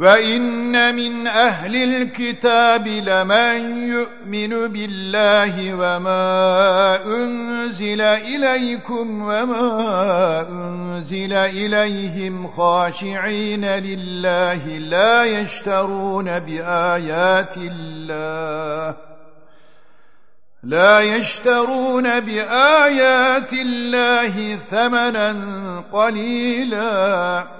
وَإِنَّ مِنْ أَهْلِ الْكِتَابِ لَمَنْ يُؤْمِنُ بِاللَّهِ وَمَا أُنْزِلَ إِلَيْكُمْ وَمَا أُنْزِلَ إِلَيْهِمْ خَاشِعِينَ لِلَّهِ لَا يَشْتَرُونَ بِآيَاتِ اللَّهِ لا يشترون بآيات الله ثمنا قليلاً